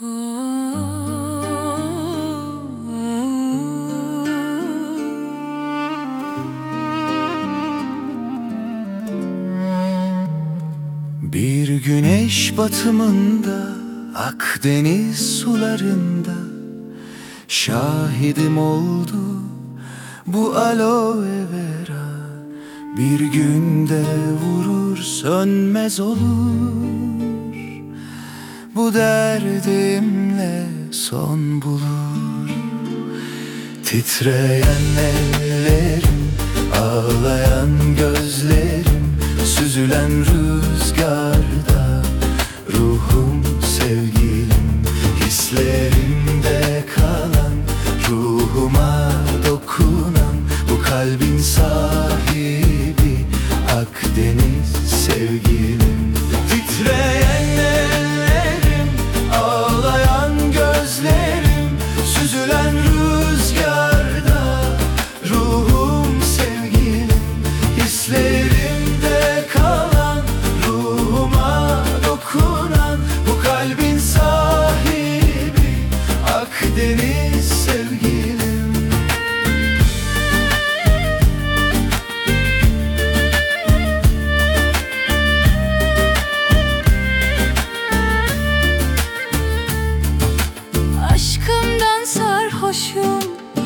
Bir güneş batımında Akdeniz sularında Şahidim oldu bu aloe vera. Bir günde vurur sönmez olur Bu derdimle son bulur. Titreyen ellerim Ağlayan gözlerim Süzülen rüzgarda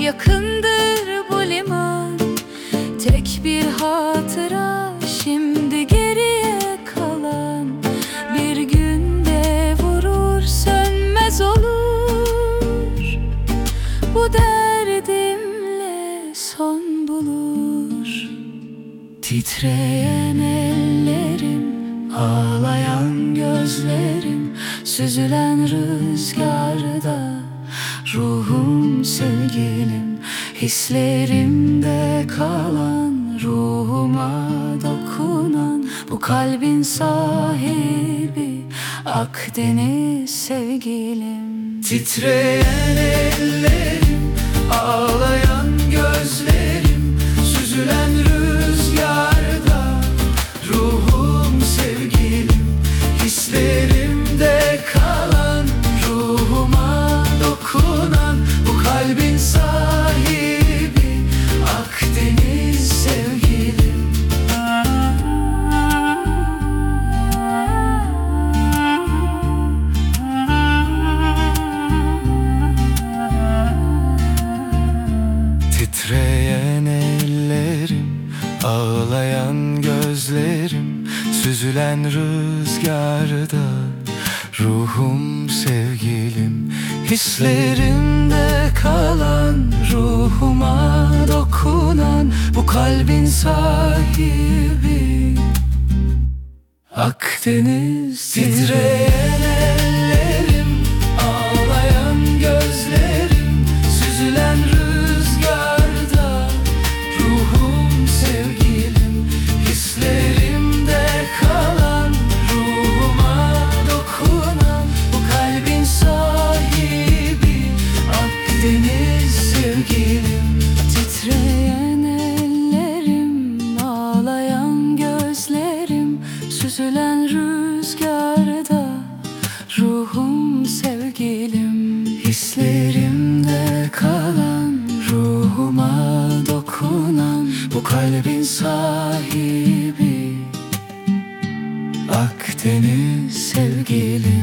yakındır bu liman. Tek bir hatıra şimdi geriye kalan. Bir günde vurur sönmez olur. Bu derdimle son bulur. Titreyen ellerim, ağlayan gözlerim Süzülen rüzgarda Hislerimde kalan ruhuma dokunan Bu kalbin sahibi Akdeniz sevgilim. Titreyen ellerim, ağlayan gözlerim Süzülen rüzgarda ruhum sevgilim. Hislerimde kalan ruhuma dokunan Bu kalbin sahibi. Akdeniz titreyen Süzülen rüzgarda Ruhum sevgilim. Hislerimde kalan Ruhuma dokunan Bu kalbin sahibi Akdeniz sevgilim.